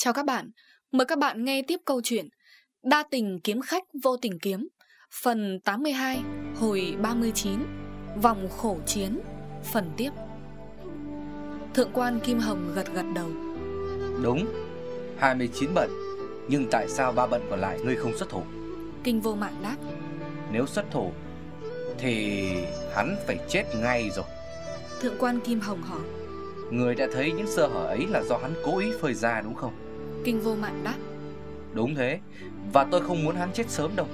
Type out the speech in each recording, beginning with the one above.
Chào các bạn, mời các bạn nghe tiếp câu chuyện Đa tình kiếm khách vô tình kiếm Phần 82, hồi 39 Vòng khổ chiến, phần tiếp. Thượng quan Kim Hồng gật gật đầu. Đúng, 29 bận Nhưng tại sao ba bận còn lại ngươi không xuất thủ? Kinh vô mạng đáp. Nếu xuất thủ Thì hắn phải chết ngay rồi. Thượng quan Kim Hồng hỏi. Người đã thấy những sơ hở ấy là do hắn cố ý phơi ra đúng không Kinh vô mạng đáp. Đúng thế. Và tôi không muốn hắn chết sớm đâu.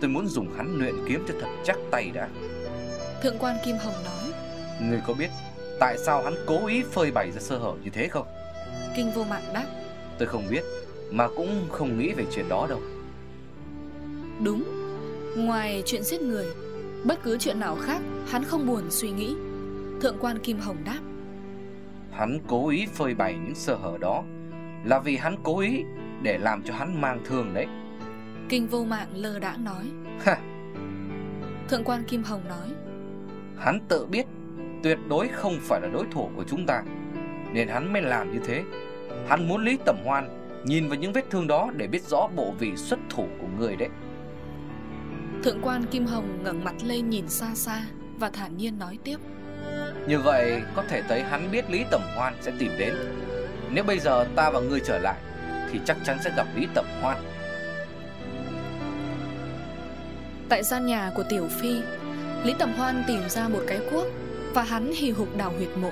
Tôi muốn dùng hắn luyện kiếm cho thật chắc tay đã. Thượng quan Kim Hồng nói. Người có biết Tại sao hắn cố ý phơi bày ra sơ hở như thế không? Kinh vô mạng đáp. Tôi không biết Mà cũng không nghĩ về chuyện đó đâu. Đúng. Ngoài chuyện giết người Bất cứ chuyện nào khác Hắn không buồn suy nghĩ. Thượng quan Kim Hồng đáp. Hắn cố ý phơi bày những sơ hở đó Là vì hắn cố ý Để làm cho hắn mang thương đấy. Kinh vô mạng lơ đãng nói. Ha. Thượng quan Kim Hồng nói. Hắn tự biết Tuyệt đối không phải là đối thủ của chúng ta Nên hắn mới làm như thế. Hắn muốn Lý Tẩm Hoan Nhìn vào những vết thương đó Để biết rõ bộ vị xuất thủ của người đấy. Thượng quan Kim Hồng ngẩng mặt lên nhìn xa xa Và thản nhiên nói tiếp. Như vậy có thể thấy hắn biết Lý Tẩm Hoan sẽ tìm đến nếu bây giờ ta và ngươi trở lại Thì chắc chắn sẽ gặp Lý Tẩm Hoan. Tại gian nhà của Tiểu Phi Lý Tẩm Hoan tìm ra một cái cuốc Và hắn hì hục đào huyệt mộ.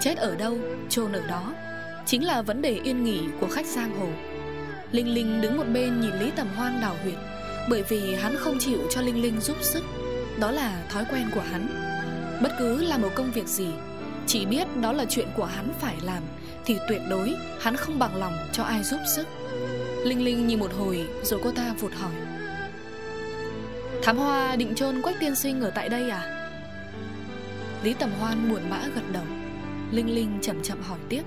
Chết ở đâu, chôn ở đó Chính là vấn đề yên nghỉ của khách giang hồ. Linh Linh đứng một bên nhìn Lý Tẩm Hoan đào huyệt Bởi vì hắn không chịu cho Linh Linh giúp sức. Đó là thói quen của hắn. Bất cứ làm một công việc gì chỉ biết đó là chuyện của hắn phải làm, Thì tuyệt đối hắn không bằng lòng cho ai giúp sức. Linh Linh nhìn một hồi rồi cô ta vụt hỏi. Thám Hoa định chôn Quách Tiên Sinh ở tại đây à? Lý Tầm Hoan buồn bã gật đầu. Linh Linh chậm chậm hỏi tiếp.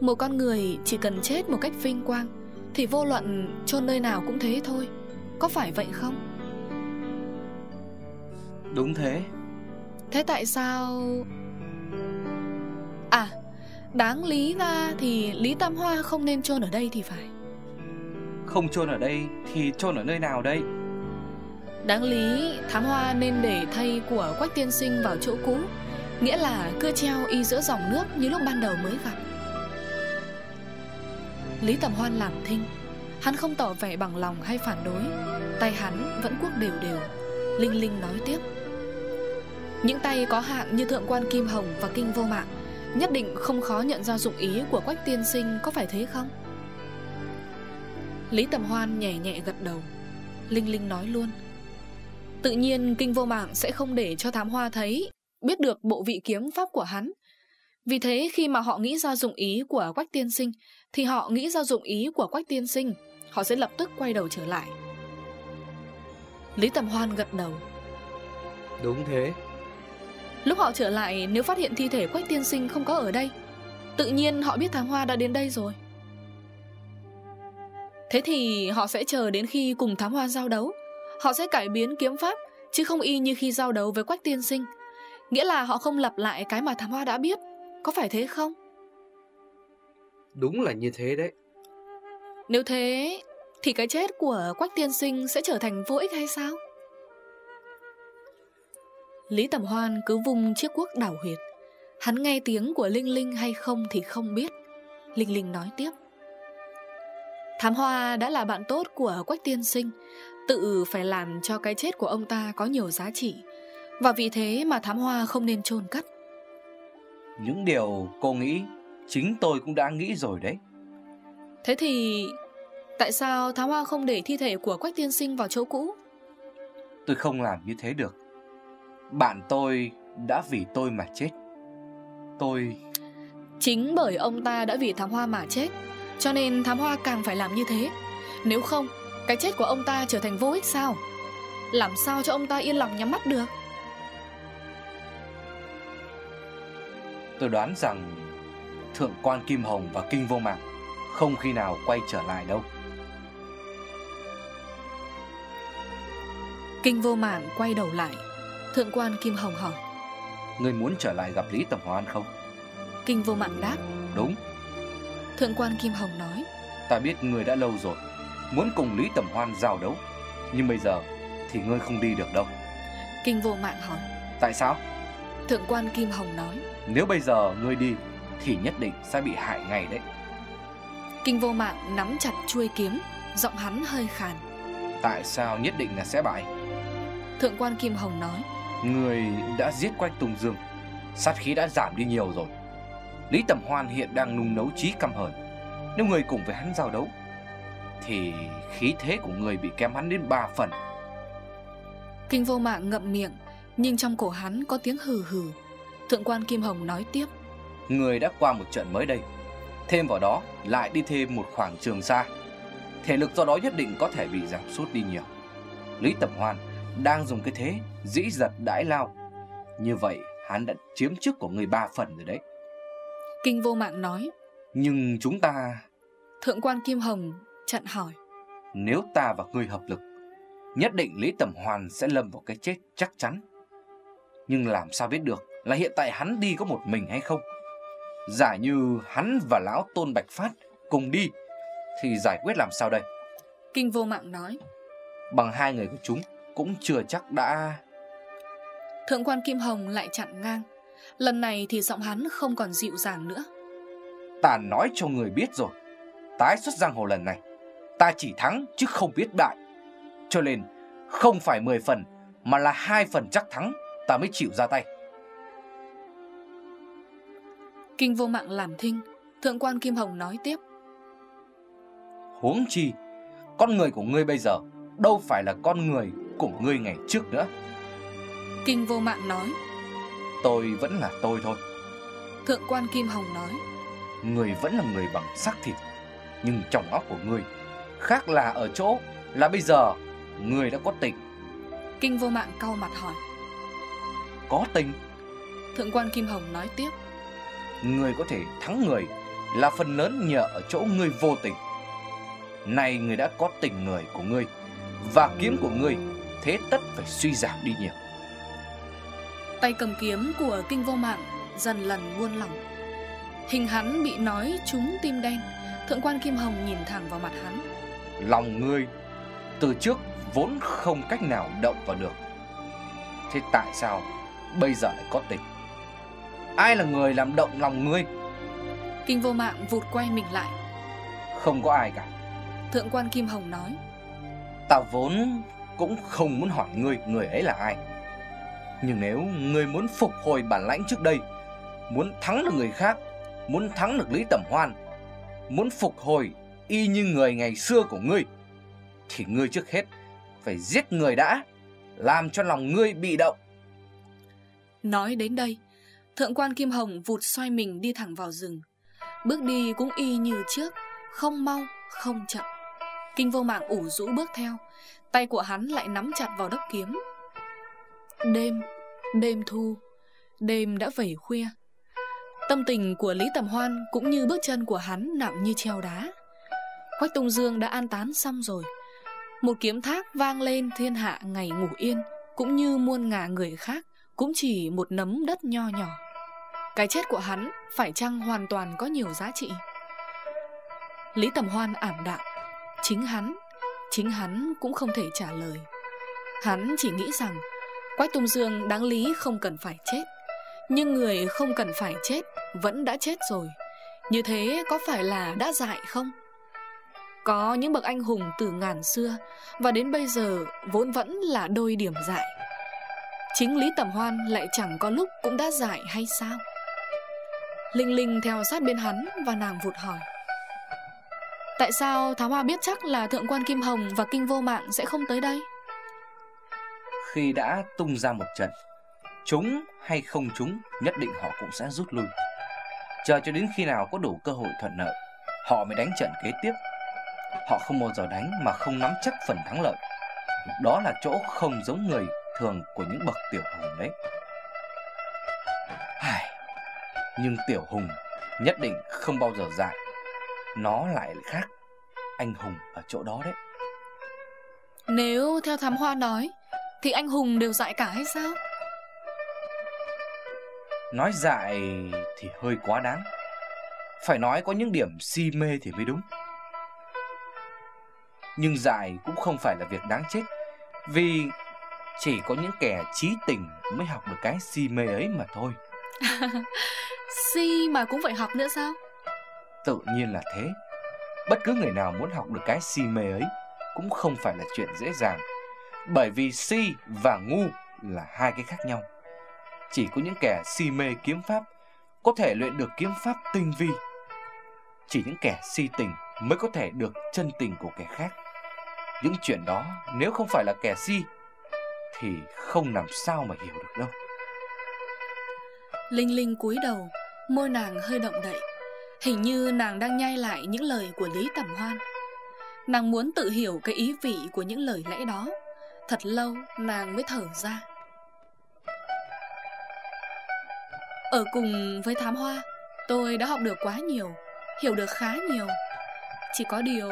Một con người chỉ cần chết một cách vinh quang, Thì vô luận chôn nơi nào cũng thế thôi. Có phải vậy không? Đúng thế. Thế tại sao... À, đáng lý ra thì Lý Tam Hoa không nên chôn ở đây thì phải. Không chôn ở đây thì chôn ở nơi nào đây? Đáng lý thám hoa nên để thây của Quách Tiên Sinh vào chỗ cũ Nghĩa là cưa treo y giữa dòng nước như lúc ban đầu mới gặp. Lý Tầm Hoan làm thinh Hắn không tỏ vẻ bằng lòng hay phản đối Tay hắn vẫn cuốc đều đều Linh Linh nói tiếp những tay có hạng như Thượng quan Kim Hồng và Kinh Vô Mạng, Nhất định không khó nhận ra dụng ý của Quách Tiên Sinh, có phải thế không? Lý Tầm Hoan nhẹ nhẹ gật đầu, Linh Linh nói luôn. Tự nhiên kinh vô mạng sẽ không để cho thám hoa thấy, Biết được bộ vị kiếm pháp của hắn. Vì thế khi mà họ nghĩ ra dụng ý của Quách Tiên Sinh, Thì họ nghĩ ra dụng ý của Quách Tiên Sinh, Họ sẽ lập tức quay đầu trở lại. Lý Tầm Hoan gật đầu. Đúng thế. Lúc họ trở lại nếu phát hiện thi thể Quách Tiên Sinh không có ở đây Tự nhiên họ biết thám hoa đã đến đây rồi. Thế thì họ sẽ chờ đến khi cùng thám hoa giao đấu. Họ sẽ cải biến kiếm pháp Chứ không y như khi giao đấu với Quách Tiên Sinh. Nghĩa là họ không lặp lại cái mà thám hoa đã biết. Có phải thế không? Đúng là như thế đấy. Nếu thế Thì cái chết của Quách Tiên Sinh Sẽ trở thành vô ích hay sao? Lý Tầm Hoan cứ vung chiếc cuốc đảo huyệt. Hắn nghe tiếng của Linh Linh hay không thì không biết. Linh Linh nói tiếp. Thám Hoa đã là bạn tốt của Quách Tiên Sinh Tự phải làm cho cái chết của ông ta có nhiều giá trị. Và vì thế mà thám hoa không nên chôn cất. Những điều cô nghĩ Chính tôi cũng đã nghĩ rồi đấy. Thế thì Tại sao thám hoa không để thi thể của Quách Tiên Sinh vào chỗ cũ? Tôi không làm như thế được Bạn tôi đã vì tôi mà chết. Tôi Chính bởi ông ta đã vì thám hoa mà chết Cho nên thám hoa càng phải làm như thế. Nếu không cái chết của ông ta trở thành vô ích sao? Làm sao cho ông ta yên lòng nhắm mắt được? Tôi đoán rằng Thượng quan Kim Hồng và Kinh Vô Mạng Không khi nào quay trở lại đâu. Kinh Vô Mạng quay đầu lại Thượng quan Kim Hồng hỏi. Người muốn trở lại gặp Lý Tầm Hoan không? Kinh Vô Mạng đáp. Đúng. Thượng quan Kim Hồng nói. Ta biết người đã lâu rồi Muốn cùng Lý Tẩm Hoan giao đấu. Nhưng bây giờ thì ngươi không đi được đâu. Kinh vô mạng hỏi. Tại sao? Thượng quan Kim Hồng nói. Nếu bây giờ ngươi đi Thì nhất định sẽ bị hại ngay đấy. Kinh vô mạng nắm chặt chuôi kiếm Giọng hắn hơi khàn. Tại sao nhất định là sẽ bại? Thượng quan Kim Hồng nói Người đã giết quanh Tùng Dương. Sát khí đã giảm đi nhiều rồi. Lý Tẩm Hoan hiện đang nung nấu trí căm hờn. Nếu người cùng với hắn giao đấu Thì khí thế của người bị kém hắn đến 3 phần. Kinh vô mạng ngậm miệng Nhưng trong cổ hắn có tiếng hừ hừ. Thượng quan Kim Hồng nói tiếp. Người đã qua một trận mới đây. Thêm vào đó lại đi thêm một khoảng trường xa. Thể lực do đó nhất định có thể bị giảm sút đi nhiều. Lý Tẩm Hoan đang dùng cái thế dĩ giật đãi lao. Như vậy hắn đã chiếm trước của người ba phần rồi đấy. Kinh vô mạng nói Nhưng chúng ta Thượng quan Kim Hồng chặn hỏi Nếu ta và ngươi hợp lực Nhất định Lý Tẩm Hoàn sẽ lâm vào cái chết chắc chắn. Nhưng làm sao biết được Là hiện tại hắn đi có một mình hay không? Giả như hắn và lão Tôn Bạch Phát Cùng đi Thì giải quyết làm sao đây? Kinh vô mạng nói Bằng hai người của chúng Cũng chưa chắc đã. Thượng quan Kim Hồng lại chặn ngang. Lần này thì giọng hắn không còn dịu dàng nữa. Ta nói cho người biết rồi Tái xuất giang hồ lần này Ta chỉ thắng chứ không biết bại Cho nên không phải 10 phần Mà là hai phần chắc thắng Ta mới chịu ra tay. Kinh vô mạng làm thinh Thượng quan Kim Hồng nói tiếp. Huống chi Con người của ngươi bây giờ Đâu phải là con người của ngươi ngày trước nữa. Kinh vô mạng nói. Tôi vẫn là tôi thôi. Thượng quan Kim Hồng nói. Người vẫn là người bằng xác thịt Nhưng trong óc của ngươi Khác là ở chỗ Là bây giờ Người đã có tình. Kinh vô mạng cau mặt hỏi. Có tình. Thượng quan Kim Hồng nói tiếp. Người có thể thắng người Là phần lớn nhờ ở chỗ ngươi vô tình. Này người đã có tình người của ngươi Và kiếm của ngươi Thế tất phải suy giảm đi nhiều. Tay cầm kiếm của kinh vô mạng Dần lần buông lỏng. Hình hắn bị nói trúng tim đen Thượng quan Kim Hồng nhìn thẳng vào mặt hắn. Lòng ngươi Từ trước vốn không cách nào động vào được. Thế tại sao Bây giờ lại có tình? Ai là người làm động lòng ngươi? Kinh vô mạng vụt quay mình lại. Không có ai cả. Thượng quan Kim Hồng nói. Ta vốn cũng không muốn hỏi ngươi Người ấy là ai. Nhưng nếu ngươi muốn phục hồi bản lãnh trước đây Muốn thắng được người khác Muốn thắng được Lý Tẩm Hoan Muốn phục hồi y như người ngày xưa của ngươi Thì ngươi trước hết Phải giết người đã Làm cho lòng ngươi bị động. Nói đến đây Thượng quan Kim Hồng vụt xoay mình đi thẳng vào rừng. Bước đi cũng y như trước Không mau, không chậm. Kinh vô mạng ủ rũ bước theo Tay của hắn lại nắm chặt vào đất kiếm. Đêm, đêm thu Đêm đã vẩy khuya. Tâm tình của Lý Tầm Hoan cũng như bước chân của hắn nặng như treo đá. Quách Tùng Dương đã an tán xong rồi. Một kiếm thác vang lên thiên hạ ngày ngủ yên Cũng như muôn ngả người khác Cũng chỉ một nấm đất nho nhỏ. Cái chết của hắn phải chăng hoàn toàn có nhiều giá trị? Lý Tầm Hoan ảm đạm Chính hắn Chính hắn cũng không thể trả lời. Hắn chỉ nghĩ rằng, Quách Tùng Dương đáng lý không cần phải chết. Nhưng người không cần phải chết Vẫn đã chết rồi. Như thế có phải là đã dại không? Có những bậc anh hùng từ ngàn xưa Và đến bây giờ vốn vẫn là đôi điểm dại. Chính Lý Tầm Hoan lại chẳng có lúc cũng đã dại hay sao? Linh Linh theo sát bên hắn và nàng vụt hỏi. Tại sao Thám Hoa biết chắc là Thượng quan Kim Hồng và Kinh Vô Mạng sẽ không tới đây? Khi đã tung ra một trận, Chúng hay không chúng Nhất định họ cũng sẽ rút lui. Chờ cho đến khi nào có đủ cơ hội thuận lợi, Họ mới đánh trận kế tiếp. Họ không bao giờ đánh mà không nắm chắc phần thắng lợi. Đó là chỗ không giống người thường của những bậc tiểu hùng đấy. Nhưng tiểu hùng nhất định không bao giờ dại nó lại khác Anh hùng ở chỗ đó đấy. Nếu theo thám hoa nói Thì anh hùng đều dại cả hay sao? Nói dại thì hơi quá đáng. Phải nói có những điểm si mê thì mới đúng. Nhưng dại cũng không phải là việc đáng chết Vì chỉ có những kẻ trí tình mới học được cái si mê ấy mà thôi. Si mà cũng phải học nữa sao? Tự nhiên là thế. Bất cứ người nào muốn học được cái si mê ấy Cũng không phải là chuyện dễ dàng, Bởi vì si và ngu là hai cái khác nhau. Chỉ có những kẻ si mê kiếm pháp Có thể luyện được kiếm pháp tinh vi, Chỉ những kẻ si tình mới có thể được chân tình của kẻ khác. Những chuyện đó nếu không phải là kẻ si Thì không làm sao mà hiểu được đâu. Linh Linh cúi đầu, Môi nàng hơi động đậy. Hình như nàng đang nhai lại những lời của Lý Tẩm Hoan. Nàng muốn tự hiểu cái ý vị của những lời lẽ đó. Thật lâu, nàng mới thở ra. Ở cùng với thám hoa, Tôi đã học được quá nhiều, Hiểu được khá nhiều. Chỉ có điều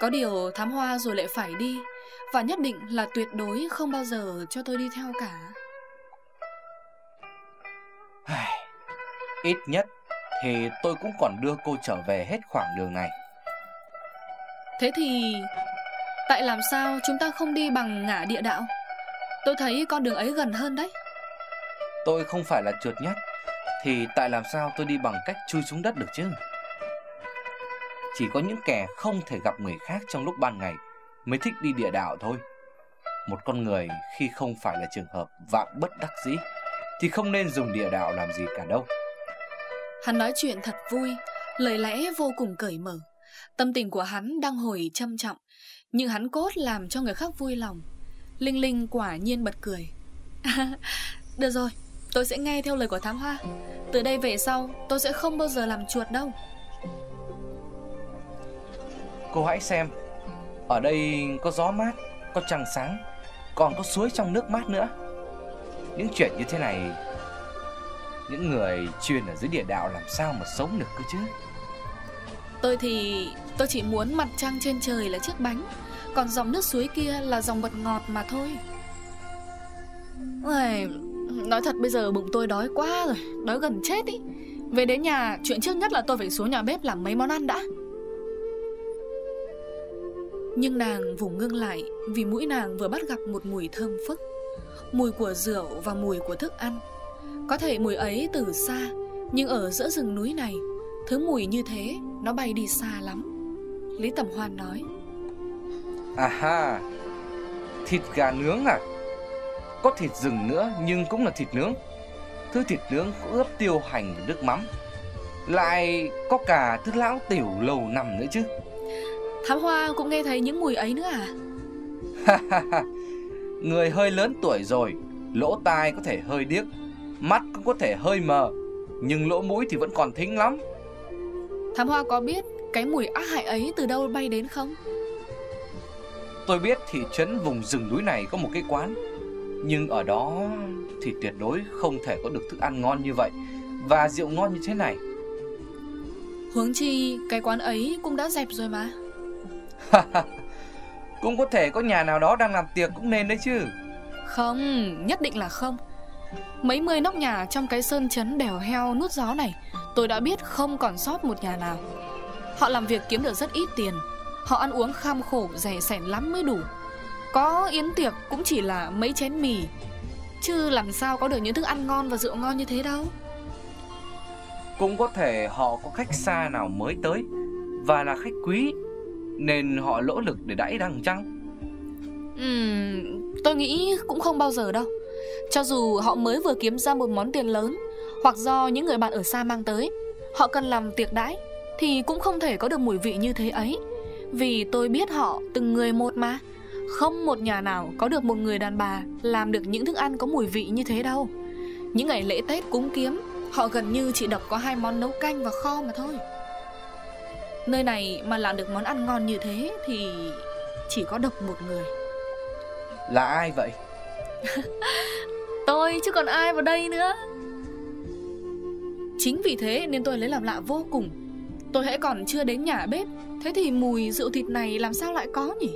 Có điều thám hoa rồi lại phải đi, Và nhất định là tuyệt đối không bao giờ cho tôi đi theo cả. Ít nhất thì tôi cũng còn đưa cô trở về hết khoảng đường này. Thế thì Tại làm sao chúng ta không đi bằng ngã địa đạo? Tôi thấy con đường ấy gần hơn đấy. Tôi không phải là trượt nhất Thì tại làm sao tôi đi bằng cách chui xuống đất được chứ? Chỉ có những kẻ không thể gặp người khác trong lúc ban ngày Mới thích đi địa đạo thôi. Một con người khi không phải là trường hợp vạn bất đắc dĩ Thì không nên dùng địa đạo làm gì cả đâu Hắn nói chuyện thật vui, Lời lẽ vô cùng cởi mở. Tâm tình của hắn đang hồi trầm trọng, Nhưng hắn cốt làm cho người khác vui lòng. Linh Linh quả nhiên bật cười. Được rồi, Tôi sẽ nghe theo lời của thám hoa. Từ đây về sau, tôi sẽ không bao giờ làm chuột đâu. Cô hãy xem, Ở đây có gió mát, Có trăng sáng, Còn có suối trong nước mát nữa. Những chuyện như thế này những người chuyên ở dưới địa đạo làm sao mà sống được cơ chứ? Tôi thì tôi chỉ muốn mặt trăng trên trời là chiếc bánh Còn dòng nước suối kia là dòng mật ngọt mà thôi. Ôi, Nói thật bây giờ bụng tôi đói quá rồi Đói gần chết ý. Về đến nhà chuyện trước nhất là tôi phải xuống nhà bếp làm mấy món ăn đã. Nhưng nàng vùng ngưng lại Vì mũi nàng vừa bắt gặp một mùi thơm phức. Mùi của rượu và mùi của thức ăn. Có thể mùi ấy từ xa Nhưng ở giữa rừng núi này Thứ mùi như thế Nó bay đi xa lắm. Lý Tầm Hoan nói. À ha Thịt gà nướng à? Có thịt rừng nữa nhưng cũng là thịt nướng. Thứ thịt nướng ướp tiêu hành và nước mắm. Lại có cả thứ lão tiểu lầu nằm nữa chứ. Thám Hoa cũng nghe thấy những mùi ấy nữa à? Người hơi lớn tuổi rồi Lỗ tai có thể hơi điếc Mắt cũng có thể hơi mờ Nhưng lỗ mũi thì vẫn còn thính lắm. Thám Hoa có biết cái mùi ác hại ấy từ đâu bay đến không? Tôi biết thị trấn vùng rừng núi này có một cái quán Nhưng ở đó thì tuyệt đối không thể có được thức ăn ngon như vậy. Và rượu ngon như thế này. Huống chi cái quán ấy cũng đã dẹp rồi mà. Cũng có thể có nhà nào đó đang làm tiệc cũng nên đấy chứ. Không, nhất định là không Mấy mươi nóc nhà trong cái sơn chấn đèo heo nút gió này Tôi đã biết không còn sót một nhà nào. Họ làm việc kiếm được rất ít tiền. Họ ăn uống kham khổ rẻ sẻn lắm mới đủ. Có yến tiệc cũng chỉ là mấy chén mì. Chứ làm sao có được những thức ăn ngon và rượu ngon như thế đâu. Cũng có thể họ có khách xa nào mới tới Và là khách quý Nên họ lỗ lực để đãi đằng chăng? Ừm, tôi nghĩ cũng không bao giờ đâu cho dù họ mới vừa kiếm ra một món tiền lớn, Hoặc do những người bạn ở xa mang tới, Họ cần làm tiệc đãi, Thì cũng không thể có được mùi vị như thế ấy. Vì tôi biết họ từng người một mà, Không một nhà nào có được một người đàn bà Làm được những thức ăn có mùi vị như thế đâu. Những ngày lễ Tết cúng kiếm, Họ gần như chỉ đập có hai món nấu canh và kho mà thôi. Nơi này mà làm được món ăn ngon như thế Thì chỉ có độc một người. Là ai vậy? tôi chứ còn ai vào đây nữa. Chính vì thế nên tôi lấy làm lạ vô cùng. Tôi hãy còn chưa đến nhà bếp, Thế thì mùi rượu thịt này làm sao lại có nhỉ?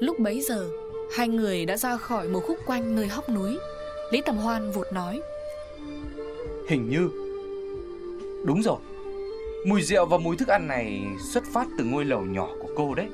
Lúc bấy giờ, Hai người đã ra khỏi một khúc quanh nơi hóc núi. Lý Tầm Hoan vụt nói. Hình như. Đúng rồi. Mùi rượu và mùi thức ăn này xuất phát từ ngôi lầu nhỏ của cô đấy.